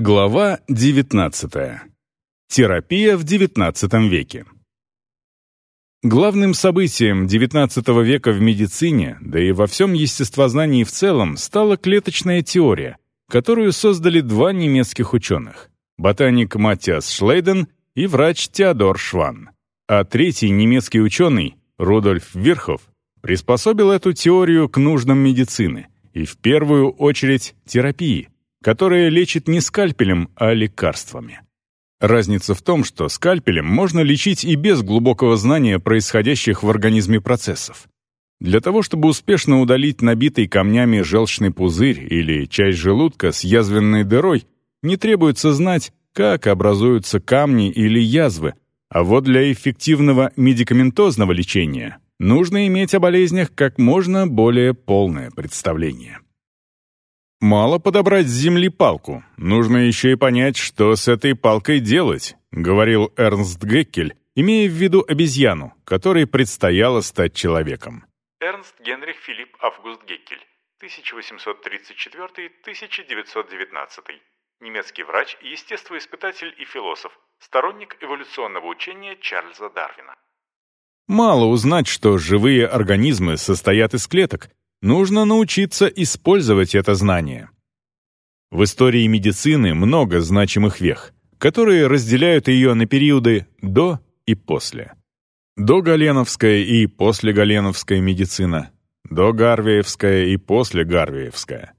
Глава 19. Терапия в XIX веке. Главным событием XIX века в медицине, да и во всем естествознании в целом, стала клеточная теория, которую создали два немецких ученых — ботаник Матиас Шлейден и врач Теодор Шван. А третий немецкий ученый, Рудольф Вирхов, приспособил эту теорию к нуждам медицины и в первую очередь терапии — которое лечит не скальпелем, а лекарствами. Разница в том, что скальпелем можно лечить и без глубокого знания происходящих в организме процессов. Для того, чтобы успешно удалить набитый камнями желчный пузырь или часть желудка с язвенной дырой, не требуется знать, как образуются камни или язвы, а вот для эффективного медикаментозного лечения нужно иметь о болезнях как можно более полное представление. «Мало подобрать с земли палку. Нужно еще и понять, что с этой палкой делать», — говорил Эрнст Геккель, имея в виду обезьяну, которой предстояло стать человеком. Эрнст Генрих Филипп Август Геккель, 1834-1919. Немецкий врач, естествоиспытатель и философ, сторонник эволюционного учения Чарльза Дарвина. Мало узнать, что живые организмы состоят из клеток, Нужно научиться использовать это знание. В истории медицины много значимых вех, которые разделяют ее на периоды «до» и «после». Догаленовская и послегаленовская медицина, догарвеевская и послегарвеевская.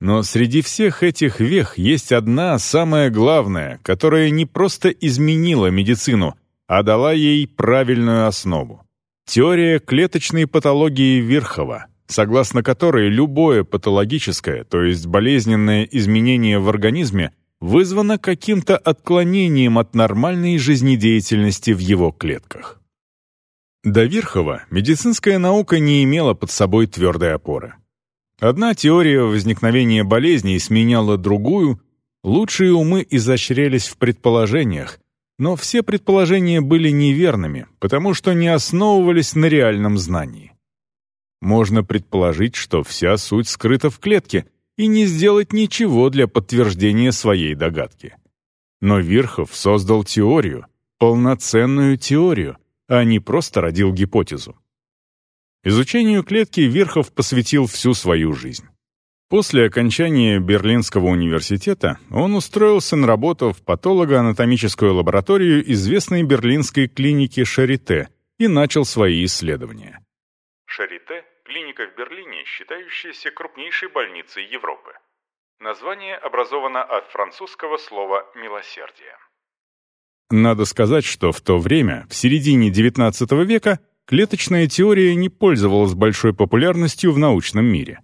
Но среди всех этих вех есть одна самая главная, которая не просто изменила медицину, а дала ей правильную основу. Теория клеточной патологии Вирхова, согласно которой любое патологическое, то есть болезненное изменение в организме, вызвано каким-то отклонением от нормальной жизнедеятельности в его клетках. До Верхова медицинская наука не имела под собой твердой опоры. Одна теория возникновения болезней сменяла другую, лучшие умы изощрялись в предположениях, но все предположения были неверными, потому что не основывались на реальном знании. Можно предположить, что вся суть скрыта в клетке, и не сделать ничего для подтверждения своей догадки. Но Верхов создал теорию, полноценную теорию, а не просто родил гипотезу. Изучению клетки Верхов посвятил всю свою жизнь. После окончания Берлинского университета он устроился на работу в патологоанатомическую лабораторию известной берлинской клиники Шарите и начал свои исследования. Шарите клиника в Берлине, считающаяся крупнейшей больницей Европы. Название образовано от французского слова «милосердие». Надо сказать, что в то время, в середине XIX века, клеточная теория не пользовалась большой популярностью в научном мире.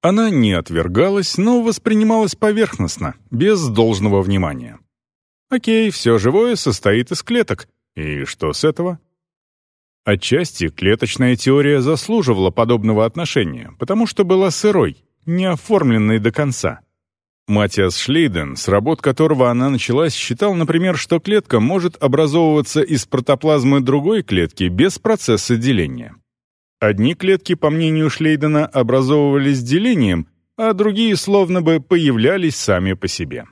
Она не отвергалась, но воспринималась поверхностно, без должного внимания. Окей, все живое состоит из клеток. И что с этого? Отчасти клеточная теория заслуживала подобного отношения, потому что была сырой, не оформленной до конца. Матиас Шлейден, с работ которого она началась, считал, например, что клетка может образовываться из протоплазмы другой клетки без процесса деления. Одни клетки, по мнению Шлейдена, образовывались делением, а другие словно бы появлялись сами по себе.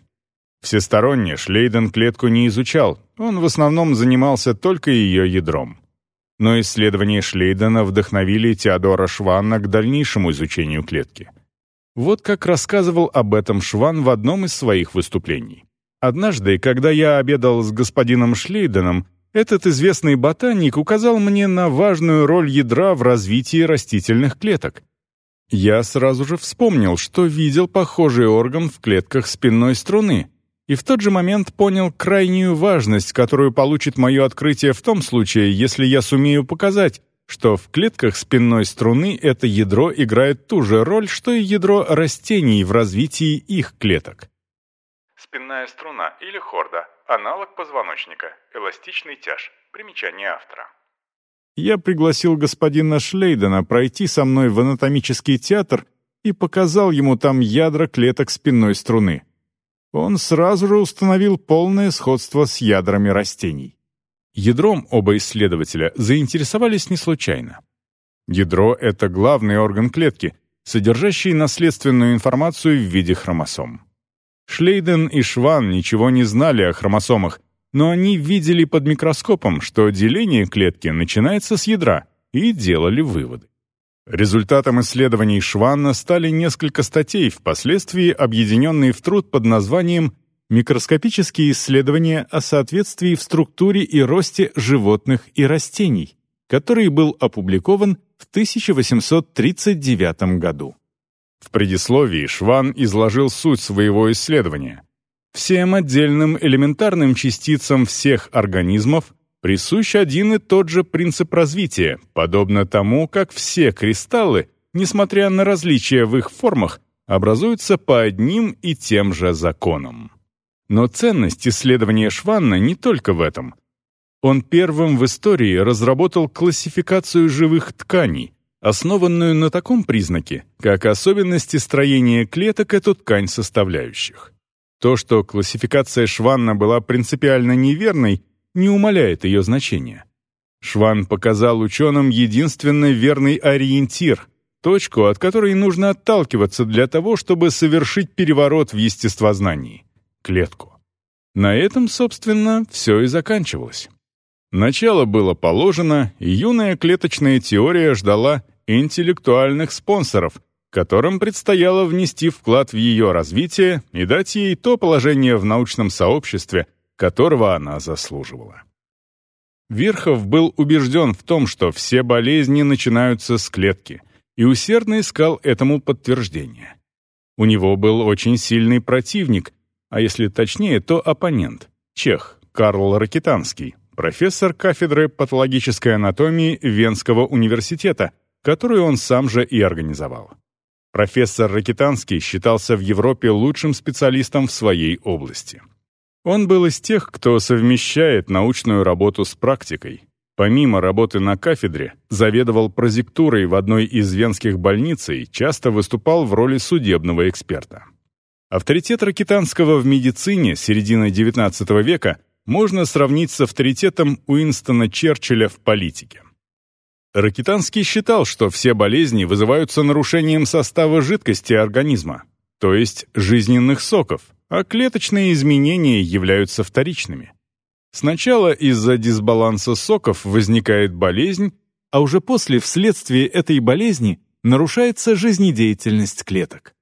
Всесторонне Шлейден клетку не изучал, он в основном занимался только ее ядром но исследования Шлейдена вдохновили Теодора Шванна к дальнейшему изучению клетки. Вот как рассказывал об этом Шван в одном из своих выступлений. Однажды, когда я обедал с господином Шлейденом, этот известный ботаник указал мне на важную роль ядра в развитии растительных клеток. Я сразу же вспомнил, что видел похожий орган в клетках спинной струны, и в тот же момент понял крайнюю важность, которую получит мое открытие в том случае, если я сумею показать, что в клетках спинной струны это ядро играет ту же роль, что и ядро растений в развитии их клеток. Спинная струна или хорда – аналог позвоночника, эластичный тяж. Примечание автора. Я пригласил господина Шлейдена пройти со мной в анатомический театр и показал ему там ядра клеток спинной струны он сразу же установил полное сходство с ядрами растений. Ядром оба исследователя заинтересовались не случайно. Ядро — это главный орган клетки, содержащий наследственную информацию в виде хромосом. Шлейден и Шван ничего не знали о хромосомах, но они видели под микроскопом, что деление клетки начинается с ядра, и делали выводы. Результатом исследований Шванна стали несколько статей, впоследствии объединенные в труд под названием «Микроскопические исследования о соответствии в структуре и росте животных и растений», который был опубликован в 1839 году. В предисловии Шван изложил суть своего исследования. Всем отдельным элементарным частицам всех организмов присущ один и тот же принцип развития, подобно тому, как все кристаллы, несмотря на различия в их формах, образуются по одним и тем же законам. Но ценность исследования Шванна не только в этом. Он первым в истории разработал классификацию живых тканей, основанную на таком признаке, как особенности строения клеток эту ткань составляющих. То, что классификация Шванна была принципиально неверной, не умаляет ее значения. Шван показал ученым единственно верный ориентир, точку, от которой нужно отталкиваться для того, чтобы совершить переворот в естествознании — клетку. На этом, собственно, все и заканчивалось. Начало было положено, и юная клеточная теория ждала интеллектуальных спонсоров, которым предстояло внести вклад в ее развитие и дать ей то положение в научном сообществе, которого она заслуживала. Верхов был убежден в том, что все болезни начинаются с клетки, и усердно искал этому подтверждение. У него был очень сильный противник, а если точнее, то оппонент, чех Карл Ракитанский, профессор кафедры патологической анатомии Венского университета, которую он сам же и организовал. Профессор Ракитанский считался в Европе лучшим специалистом в своей области. Он был из тех, кто совмещает научную работу с практикой. Помимо работы на кафедре, заведовал прозектурой в одной из венских больниц и часто выступал в роли судебного эксперта. Авторитет Ракитанского в медицине середины XIX века можно сравнить с авторитетом Уинстона Черчилля в политике. Ракитанский считал, что все болезни вызываются нарушением состава жидкости организма, то есть жизненных соков, а клеточные изменения являются вторичными. Сначала из-за дисбаланса соков возникает болезнь, а уже после вследствие этой болезни нарушается жизнедеятельность клеток.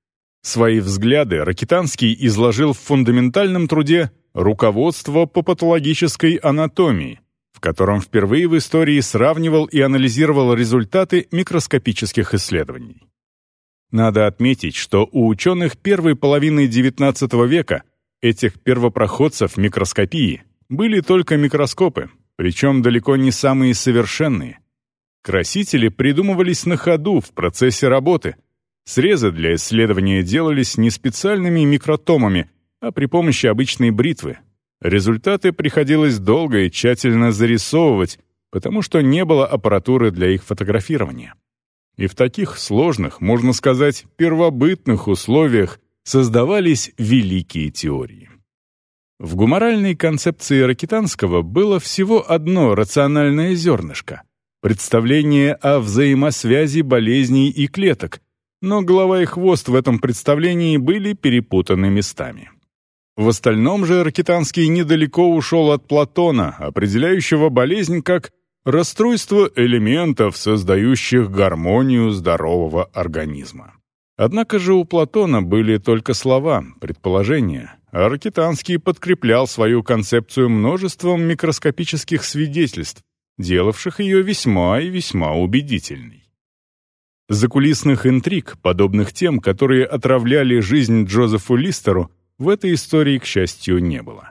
Свои взгляды Ракитанский изложил в фундаментальном труде «Руководство по патологической анатомии», в котором впервые в истории сравнивал и анализировал результаты микроскопических исследований. Надо отметить, что у ученых первой половины XIX века, этих первопроходцев микроскопии, были только микроскопы, причем далеко не самые совершенные. Красители придумывались на ходу в процессе работы. Срезы для исследования делались не специальными микротомами, а при помощи обычной бритвы. Результаты приходилось долго и тщательно зарисовывать, потому что не было аппаратуры для их фотографирования. И в таких сложных, можно сказать, первобытных условиях создавались великие теории. В гуморальной концепции Ракитанского было всего одно рациональное зернышко — представление о взаимосвязи болезней и клеток, но голова и хвост в этом представлении были перепутаны местами. В остальном же Ракитанский недалеко ушел от Платона, определяющего болезнь как расстройство элементов, создающих гармонию здорового организма. Однако же у Платона были только слова, предположения, а Аркитанский подкреплял свою концепцию множеством микроскопических свидетельств, делавших ее весьма и весьма убедительной. Закулисных интриг, подобных тем, которые отравляли жизнь Джозефу Листеру, в этой истории, к счастью, не было.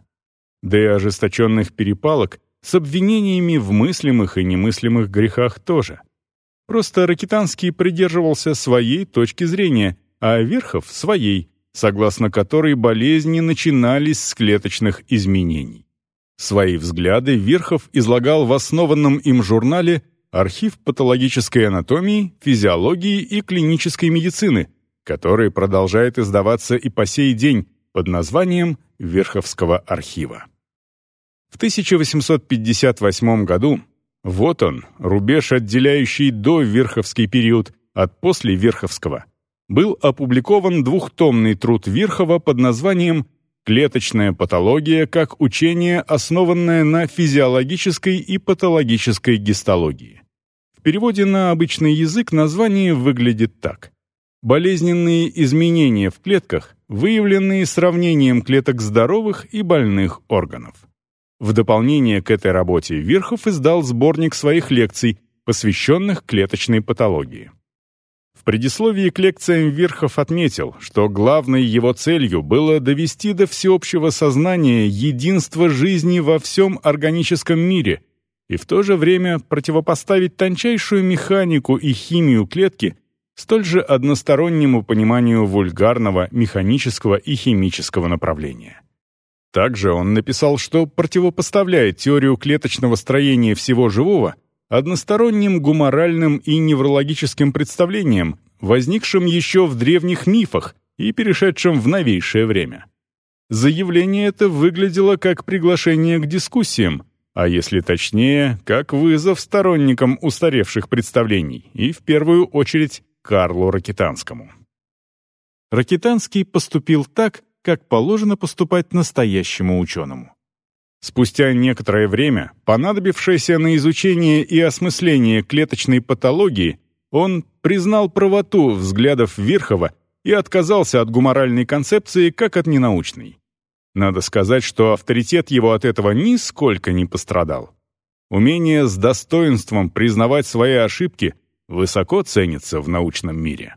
Да и ожесточенных перепалок — с обвинениями в мыслимых и немыслимых грехах тоже. Просто Ракитанский придерживался своей точки зрения, а Верхов — своей, согласно которой болезни начинались с клеточных изменений. Свои взгляды Верхов излагал в основанном им журнале «Архив патологической анатомии, физиологии и клинической медицины», который продолжает издаваться и по сей день под названием Верховского архива. В 1858 году вот он, рубеж, отделяющий до Верховский период от после Верховского. был опубликован двухтомный труд Вирхова под названием «Клеточная патология как учение, основанное на физиологической и патологической гистологии». В переводе на обычный язык название выглядит так. Болезненные изменения в клетках, выявленные сравнением клеток здоровых и больных органов. В дополнение к этой работе Верхов издал сборник своих лекций, посвященных клеточной патологии. В предисловии к лекциям Верхов отметил, что главной его целью было довести до всеобщего сознания единство жизни во всем органическом мире и в то же время противопоставить тончайшую механику и химию клетки столь же одностороннему пониманию вульгарного механического и химического направления. Также он написал, что противопоставляет теорию клеточного строения всего живого односторонним гуморальным и неврологическим представлениям, возникшим еще в древних мифах и перешедшим в новейшее время. Заявление это выглядело как приглашение к дискуссиям, а если точнее, как вызов сторонникам устаревших представлений и, в первую очередь, Карлу Ракитанскому. Ракитанский поступил так, как положено поступать настоящему ученому. Спустя некоторое время, понадобившееся на изучение и осмысление клеточной патологии, он признал правоту взглядов Верхова и отказался от гуморальной концепции как от ненаучной. Надо сказать, что авторитет его от этого нисколько не пострадал. Умение с достоинством признавать свои ошибки высоко ценится в научном мире.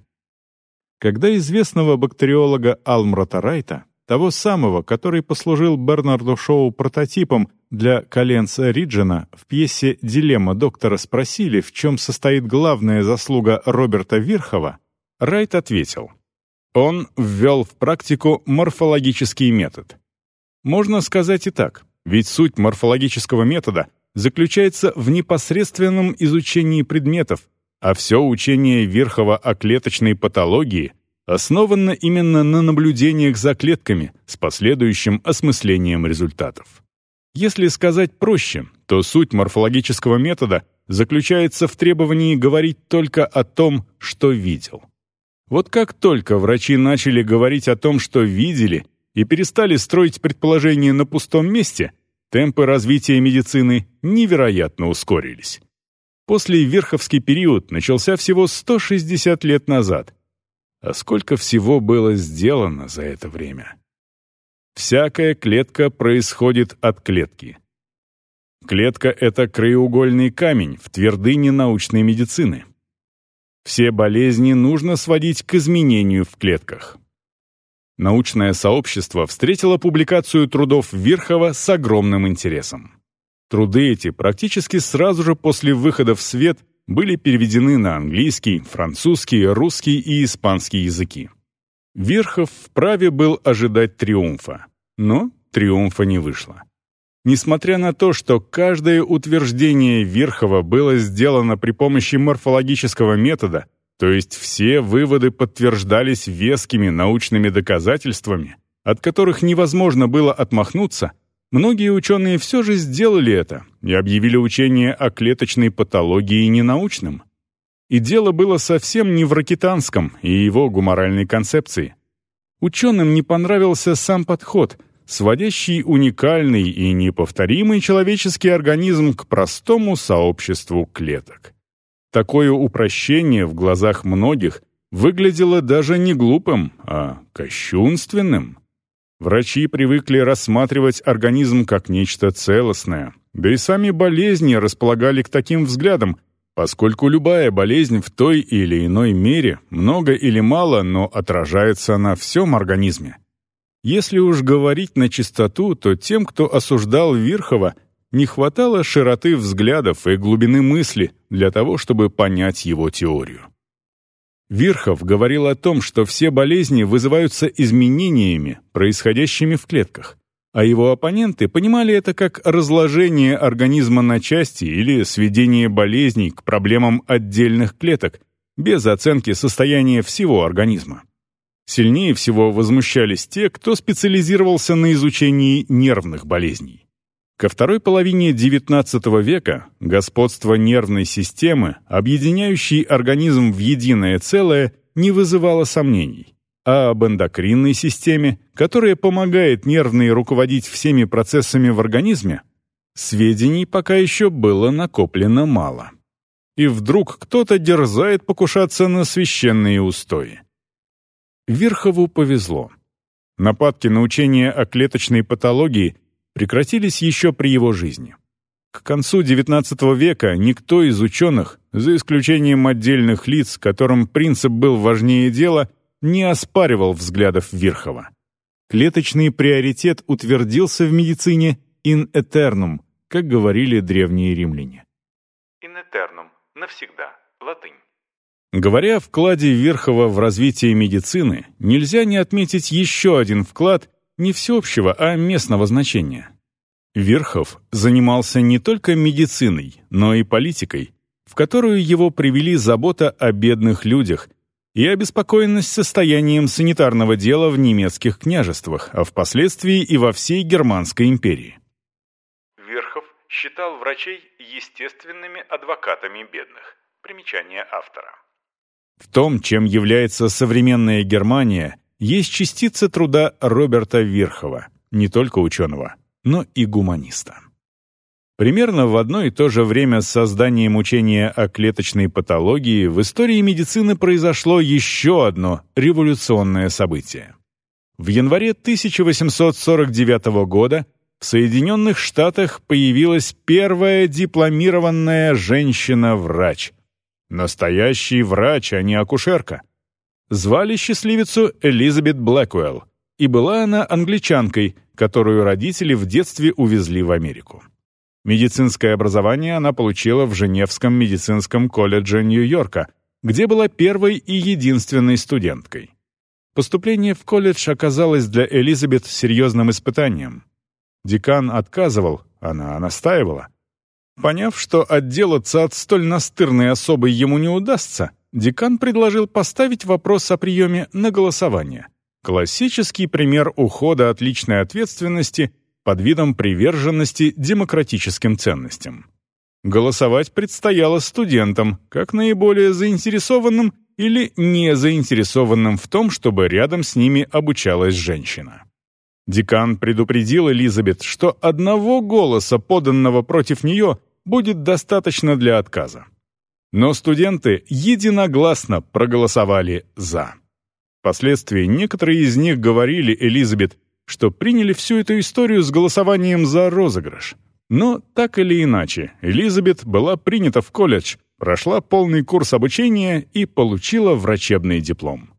Когда известного бактериолога Алмрата Райта, того самого, который послужил Бернарду Шоу прототипом для Коленца Риджина, в пьесе «Дилемма доктора» спросили, в чем состоит главная заслуга Роберта Вирхова, Райт ответил. Он ввел в практику морфологический метод. Можно сказать и так, ведь суть морфологического метода заключается в непосредственном изучении предметов, а все учение Верхова о клеточной патологии основано именно на наблюдениях за клетками с последующим осмыслением результатов. Если сказать проще, то суть морфологического метода заключается в требовании говорить только о том, что видел. Вот как только врачи начали говорить о том, что видели, и перестали строить предположения на пустом месте, темпы развития медицины невероятно ускорились. После Верховский период начался всего 160 лет назад. А сколько всего было сделано за это время? Всякая клетка происходит от клетки. Клетка — это краеугольный камень в твердыне научной медицины. Все болезни нужно сводить к изменению в клетках. Научное сообщество встретило публикацию трудов Верхова с огромным интересом. Труды эти практически сразу же после выхода в свет были переведены на английский, французский, русский и испанский языки. Верхов вправе был ожидать триумфа, но триумфа не вышло. Несмотря на то, что каждое утверждение Верхова было сделано при помощи морфологического метода, то есть все выводы подтверждались вескими научными доказательствами, от которых невозможно было отмахнуться – Многие ученые все же сделали это и объявили учение о клеточной патологии ненаучным. И дело было совсем не в ракетанском и его гуморальной концепции. Ученым не понравился сам подход, сводящий уникальный и неповторимый человеческий организм к простому сообществу клеток. Такое упрощение в глазах многих выглядело даже не глупым, а кощунственным. Врачи привыкли рассматривать организм как нечто целостное, да и сами болезни располагали к таким взглядам, поскольку любая болезнь в той или иной мере, много или мало, но отражается на всем организме. Если уж говорить на чистоту, то тем, кто осуждал Верхова, не хватало широты взглядов и глубины мысли для того, чтобы понять его теорию. Вирхов говорил о том, что все болезни вызываются изменениями, происходящими в клетках, а его оппоненты понимали это как разложение организма на части или сведение болезней к проблемам отдельных клеток, без оценки состояния всего организма. Сильнее всего возмущались те, кто специализировался на изучении нервных болезней. Ко второй половине XIX века господство нервной системы, объединяющей организм в единое целое, не вызывало сомнений, а об эндокринной системе, которая помогает нервно руководить всеми процессами в организме, сведений пока еще было накоплено мало. И вдруг кто-то дерзает покушаться на священные устои. Верхову повезло. Нападки на учение о клеточной патологии прекратились еще при его жизни. К концу XIX века никто из ученых, за исключением отдельных лиц, которым принцип был важнее дела, не оспаривал взглядов Верхова. Клеточный приоритет утвердился в медицине in eternum, как говорили древние римляне. In eternum – навсегда, латынь. Говоря о вкладе Верхова в развитие медицины, нельзя не отметить еще один вклад не всеобщего, а местного значения. Верхов занимался не только медициной, но и политикой, в которую его привели забота о бедных людях и обеспокоенность состоянием санитарного дела в немецких княжествах, а впоследствии и во всей Германской империи. Верхов считал врачей естественными адвокатами бедных. Примечание автора. В том, чем является современная Германия, есть частица труда Роберта Верхова, не только ученого но и гуманиста. Примерно в одно и то же время с созданием учения о клеточной патологии в истории медицины произошло еще одно революционное событие. В январе 1849 года в Соединенных Штатах появилась первая дипломированная женщина-врач. Настоящий врач, а не акушерка. Звали счастливицу Элизабет Блэквелл, и была она англичанкой, которую родители в детстве увезли в Америку. Медицинское образование она получила в Женевском медицинском колледже Нью-Йорка, где была первой и единственной студенткой. Поступление в колледж оказалось для Элизабет серьезным испытанием. Декан отказывал, она настаивала. Поняв, что отделаться от столь настырной особы ему не удастся, декан предложил поставить вопрос о приеме на голосование. Классический пример ухода от личной ответственности под видом приверженности демократическим ценностям. Голосовать предстояло студентам, как наиболее заинтересованным или не заинтересованным в том, чтобы рядом с ними обучалась женщина. Декан предупредил Элизабет, что одного голоса, поданного против нее, будет достаточно для отказа. Но студенты единогласно проголосовали «за». Впоследствии некоторые из них говорили Элизабет, что приняли всю эту историю с голосованием за розыгрыш. Но так или иначе, Элизабет была принята в колледж, прошла полный курс обучения и получила врачебный диплом.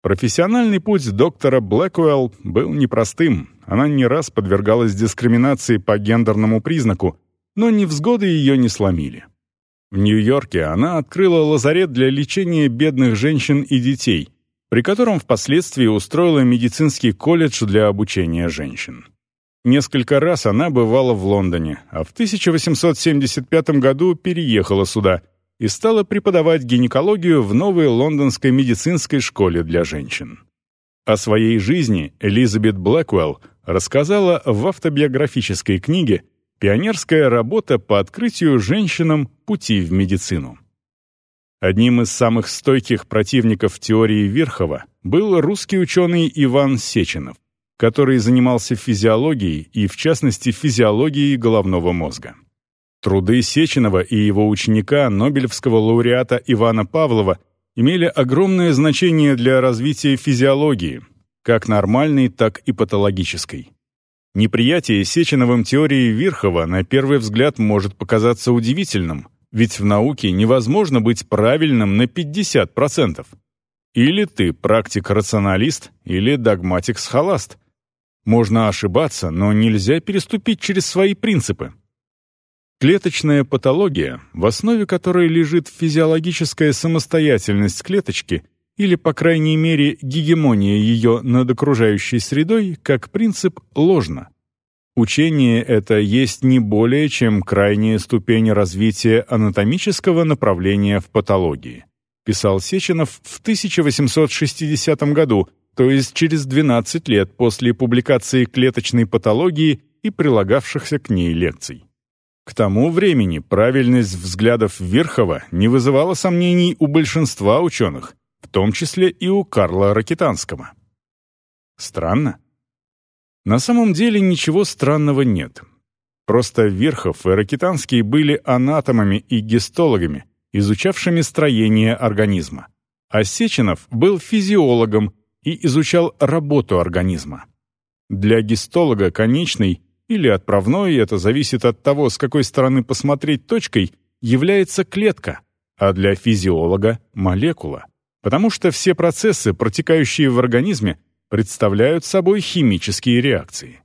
Профессиональный путь доктора Блэквелл был непростым. Она не раз подвергалась дискриминации по гендерному признаку, но невзгоды ее не сломили. В Нью-Йорке она открыла лазарет для лечения бедных женщин и детей – при котором впоследствии устроила медицинский колледж для обучения женщин. Несколько раз она бывала в Лондоне, а в 1875 году переехала сюда и стала преподавать гинекологию в новой лондонской медицинской школе для женщин. О своей жизни Элизабет Блэквелл рассказала в автобиографической книге «Пионерская работа по открытию женщинам пути в медицину». Одним из самых стойких противников теории Верхова был русский ученый Иван Сеченов, который занимался физиологией и, в частности, физиологией головного мозга. Труды Сеченова и его ученика, Нобелевского лауреата Ивана Павлова, имели огромное значение для развития физиологии, как нормальной, так и патологической. Неприятие Сеченовым теории Верхова на первый взгляд может показаться удивительным – ведь в науке невозможно быть правильным на 50%. Или ты практик-рационалист, или догматик-схоласт. Можно ошибаться, но нельзя переступить через свои принципы. Клеточная патология, в основе которой лежит физиологическая самостоятельность клеточки или, по крайней мере, гегемония ее над окружающей средой, как принцип, ложна. Учение это есть не более чем крайняя ступень развития анатомического направления в патологии, писал Сеченов в 1860 году, то есть через 12 лет после публикации клеточной патологии и прилагавшихся к ней лекций. К тому времени правильность взглядов Верхова не вызывала сомнений у большинства ученых, в том числе и у Карла Ракитанского. Странно? На самом деле ничего странного нет. Просто Верхов и Ракитанский были анатомами и гистологами, изучавшими строение организма. А Сеченов был физиологом и изучал работу организма. Для гистолога конечной или отправной, это зависит от того, с какой стороны посмотреть точкой, является клетка, а для физиолога — молекула. Потому что все процессы, протекающие в организме, представляют собой химические реакции.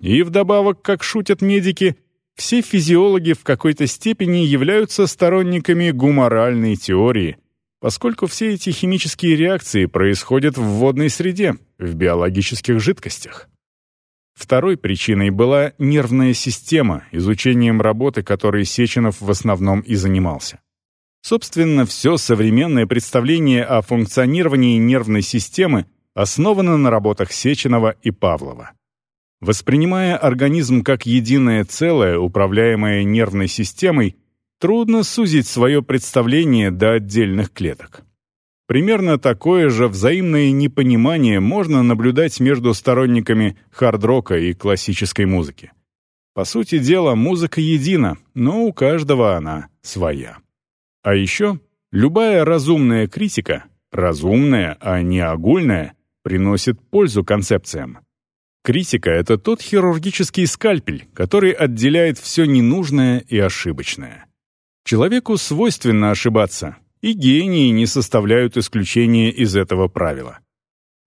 И вдобавок, как шутят медики, все физиологи в какой-то степени являются сторонниками гуморальной теории, поскольку все эти химические реакции происходят в водной среде, в биологических жидкостях. Второй причиной была нервная система, изучением работы которой Сеченов в основном и занимался. Собственно, все современное представление о функционировании нервной системы основано на работах Сеченова и Павлова. Воспринимая организм как единое целое, управляемое нервной системой, трудно сузить свое представление до отдельных клеток. Примерно такое же взаимное непонимание можно наблюдать между сторонниками хард-рока и классической музыки. По сути дела, музыка едина, но у каждого она своя. А еще любая разумная критика, разумная, а не огульная, приносит пользу концепциям. Критика — это тот хирургический скальпель, который отделяет все ненужное и ошибочное. Человеку свойственно ошибаться, и гении не составляют исключения из этого правила.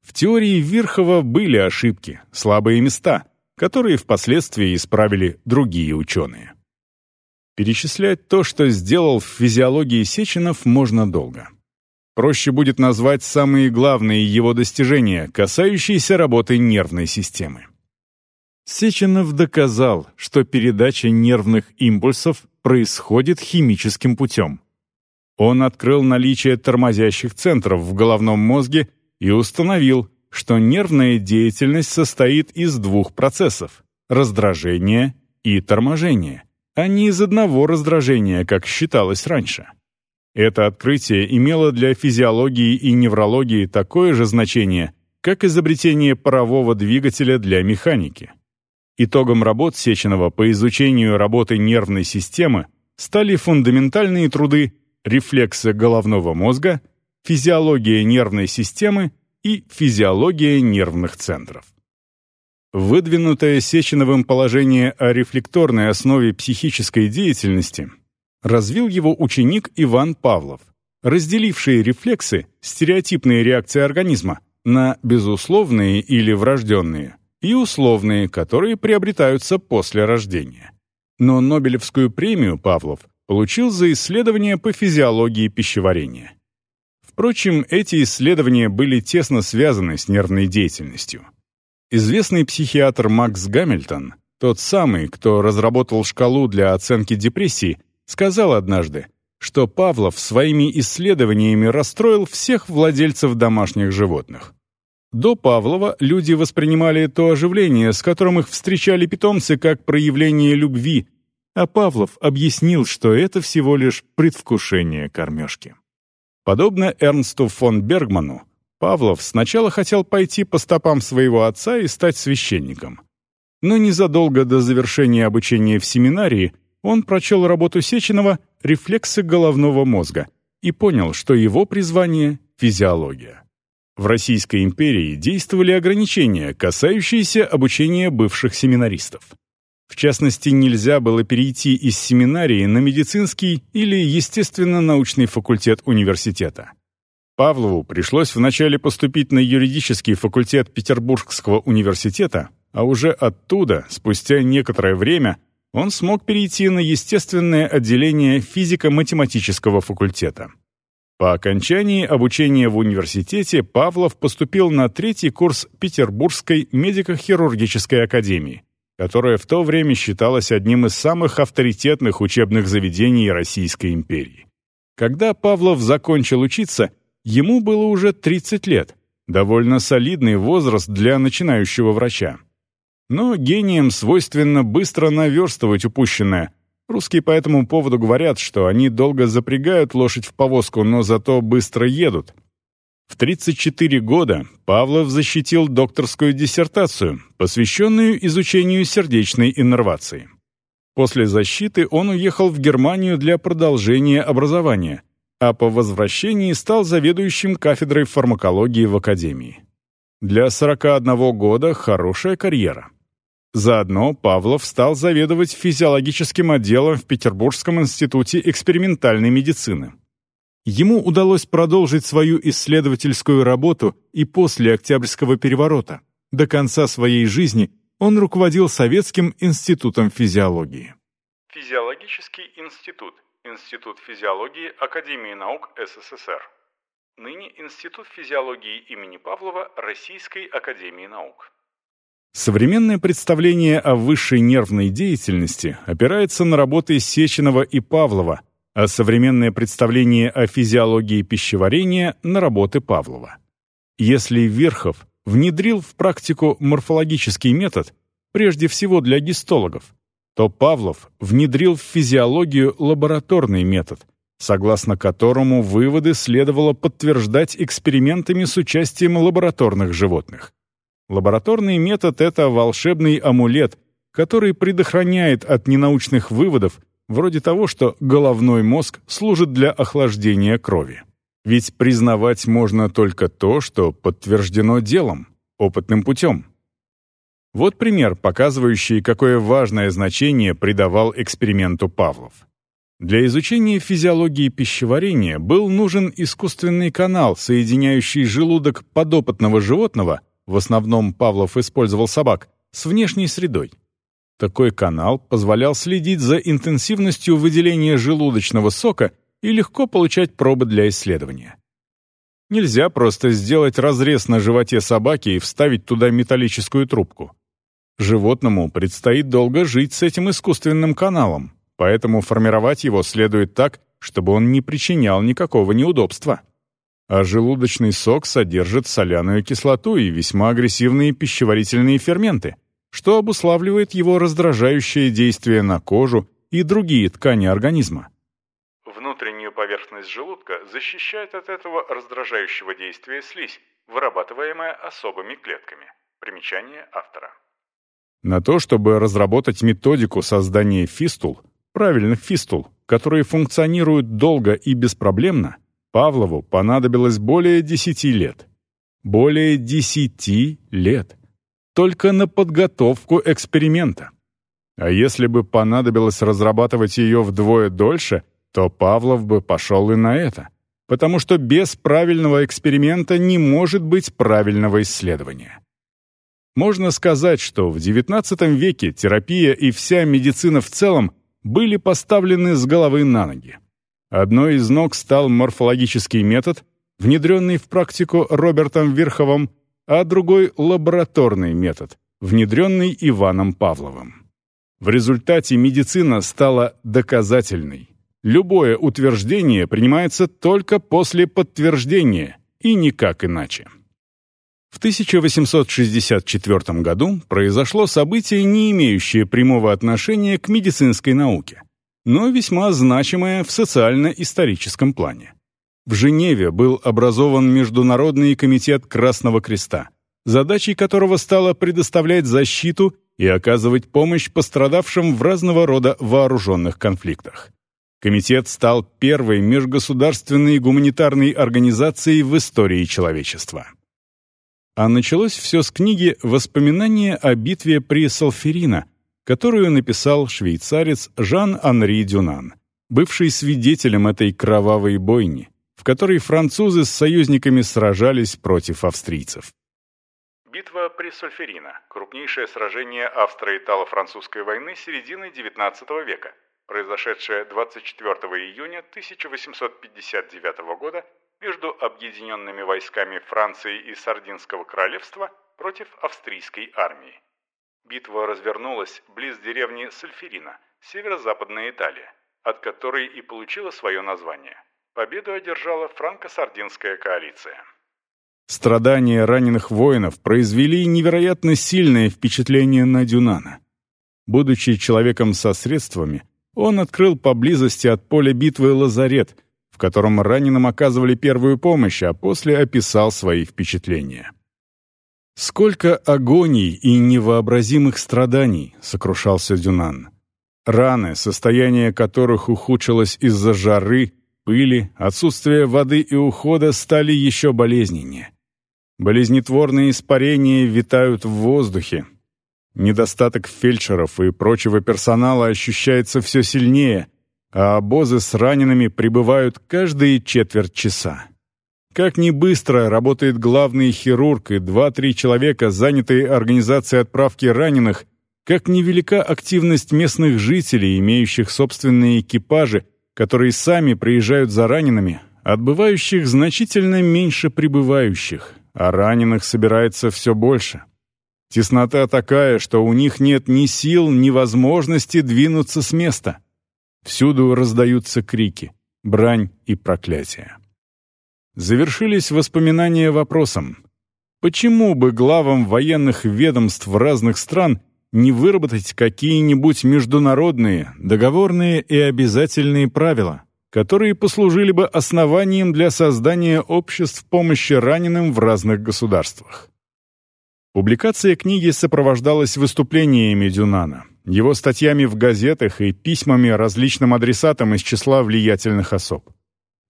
В теории Вирхова были ошибки, слабые места, которые впоследствии исправили другие ученые. Перечислять то, что сделал в физиологии Сеченов, можно долго. Проще будет назвать самые главные его достижения, касающиеся работы нервной системы. Сеченов доказал, что передача нервных импульсов происходит химическим путем. Он открыл наличие тормозящих центров в головном мозге и установил, что нервная деятельность состоит из двух процессов – раздражения и торможения, а не из одного раздражения, как считалось раньше. Это открытие имело для физиологии и неврологии такое же значение, как изобретение парового двигателя для механики. Итогом работ Сеченова по изучению работы нервной системы стали фундаментальные труды рефлексы головного мозга, физиология нервной системы и физиология нервных центров. Выдвинутое Сеченовым положение о рефлекторной основе психической деятельности развил его ученик Иван Павлов, разделивший рефлексы, стереотипные реакции организма, на безусловные или врожденные, и условные, которые приобретаются после рождения. Но Нобелевскую премию Павлов получил за исследования по физиологии пищеварения. Впрочем, эти исследования были тесно связаны с нервной деятельностью. Известный психиатр Макс Гамильтон, тот самый, кто разработал шкалу для оценки депрессии, сказал однажды, что Павлов своими исследованиями расстроил всех владельцев домашних животных. До Павлова люди воспринимали то оживление, с которым их встречали питомцы, как проявление любви, а Павлов объяснил, что это всего лишь предвкушение кормежки. Подобно Эрнсту фон Бергману, Павлов сначала хотел пойти по стопам своего отца и стать священником. Но незадолго до завершения обучения в семинарии он прочел работу Сеченова «Рефлексы головного мозга» и понял, что его призвание — физиология. В Российской империи действовали ограничения, касающиеся обучения бывших семинаристов. В частности, нельзя было перейти из семинарии на медицинский или естественно-научный факультет университета. Павлову пришлось вначале поступить на юридический факультет Петербургского университета, а уже оттуда, спустя некоторое время, он смог перейти на естественное отделение физико-математического факультета. По окончании обучения в университете Павлов поступил на третий курс Петербургской медико-хирургической академии, которое в то время считалось одним из самых авторитетных учебных заведений Российской империи. Когда Павлов закончил учиться, ему было уже 30 лет, довольно солидный возраст для начинающего врача. Но гениям свойственно быстро наверстывать упущенное. Русские по этому поводу говорят, что они долго запрягают лошадь в повозку, но зато быстро едут. В 34 года Павлов защитил докторскую диссертацию, посвященную изучению сердечной иннервации. После защиты он уехал в Германию для продолжения образования, а по возвращении стал заведующим кафедрой фармакологии в Академии. Для 41 года хорошая карьера. Заодно Павлов стал заведовать физиологическим отделом в Петербургском институте экспериментальной медицины. Ему удалось продолжить свою исследовательскую работу и после Октябрьского переворота. До конца своей жизни он руководил Советским институтом физиологии. Физиологический институт. Институт физиологии Академии наук СССР. Ныне Институт физиологии имени Павлова Российской Академии наук. Современное представление о высшей нервной деятельности опирается на работы Сеченова и Павлова, а современное представление о физиологии пищеварения на работы Павлова. Если Верхов внедрил в практику морфологический метод, прежде всего для гистологов, то Павлов внедрил в физиологию лабораторный метод, согласно которому выводы следовало подтверждать экспериментами с участием лабораторных животных. Лабораторный метод — это волшебный амулет, который предохраняет от ненаучных выводов вроде того, что головной мозг служит для охлаждения крови. Ведь признавать можно только то, что подтверждено делом, опытным путем. Вот пример, показывающий, какое важное значение придавал эксперименту Павлов. Для изучения физиологии пищеварения был нужен искусственный канал, соединяющий желудок подопытного животного, в основном Павлов использовал собак, с внешней средой. Такой канал позволял следить за интенсивностью выделения желудочного сока и легко получать пробы для исследования. Нельзя просто сделать разрез на животе собаки и вставить туда металлическую трубку. Животному предстоит долго жить с этим искусственным каналом, поэтому формировать его следует так, чтобы он не причинял никакого неудобства. А желудочный сок содержит соляную кислоту и весьма агрессивные пищеварительные ферменты, что обуславливает его раздражающее действие на кожу и другие ткани организма. Внутреннюю поверхность желудка защищает от этого раздражающего действия слизь, вырабатываемая особыми клетками. Примечание автора. На то, чтобы разработать методику создания фистул, правильных фистул, которые функционируют долго и беспроблемно, Павлову понадобилось более десяти лет. Более десяти лет. Только на подготовку эксперимента. А если бы понадобилось разрабатывать ее вдвое дольше, то Павлов бы пошел и на это. Потому что без правильного эксперимента не может быть правильного исследования. Можно сказать, что в XIX веке терапия и вся медицина в целом были поставлены с головы на ноги. Одной из ног стал морфологический метод, внедренный в практику Робертом Верховым, а другой — лабораторный метод, внедренный Иваном Павловым. В результате медицина стала доказательной. Любое утверждение принимается только после подтверждения, и никак иначе. В 1864 году произошло событие, не имеющее прямого отношения к медицинской науке но весьма значимое в социально-историческом плане. В Женеве был образован Международный комитет Красного Креста, задачей которого стало предоставлять защиту и оказывать помощь пострадавшим в разного рода вооруженных конфликтах. Комитет стал первой межгосударственной гуманитарной организацией в истории человечества. А началось все с книги «Воспоминания о битве при Салферино», которую написал швейцарец Жан-Анри Дюнан, бывший свидетелем этой кровавой бойни, в которой французы с союзниками сражались против австрийцев. Битва при Сольферино – крупнейшее сражение австро-итало-французской войны середины XIX века, произошедшее 24 июня 1859 года между объединенными войсками Франции и Сардинского королевства против австрийской армии. Битва развернулась близ деревни Сальферина, северо-западная Италия, от которой и получила свое название. Победу одержала франко-сардинская коалиция. Страдания раненых воинов произвели невероятно сильное впечатление на Дюнана. Будучи человеком со средствами, он открыл поблизости от поля битвы лазарет, в котором раненым оказывали первую помощь, а после описал свои впечатления. «Сколько агоний и невообразимых страданий!» — сокрушался Дюнан. Раны, состояние которых ухудшилось из-за жары, пыли, отсутствия воды и ухода, стали еще болезненнее. Болезнетворные испарения витают в воздухе. Недостаток фельдшеров и прочего персонала ощущается все сильнее, а обозы с ранеными прибывают каждые четверть часа. Как ни быстро работает главный хирург и два-три человека, занятые организацией отправки раненых, как невелика активность местных жителей, имеющих собственные экипажи, которые сами приезжают за ранеными, отбывающих значительно меньше прибывающих, а раненых собирается все больше. Теснота такая, что у них нет ни сил, ни возможности двинуться с места. Всюду раздаются крики, брань и проклятия. Завершились воспоминания вопросом. Почему бы главам военных ведомств разных стран не выработать какие-нибудь международные, договорные и обязательные правила, которые послужили бы основанием для создания обществ помощи раненым в разных государствах? Публикация книги сопровождалась выступлениями Дюнана, его статьями в газетах и письмами различным адресатам из числа влиятельных особ.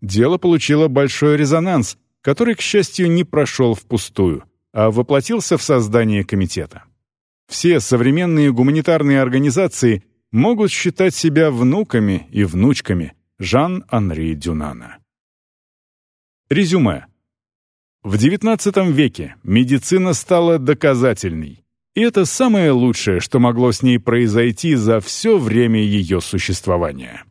Дело получило большой резонанс, который, к счастью, не прошел впустую, а воплотился в создание комитета. Все современные гуманитарные организации могут считать себя внуками и внучками Жан-Анри Дюнана. Резюме. В XIX веке медицина стала доказательной, и это самое лучшее, что могло с ней произойти за все время ее существования.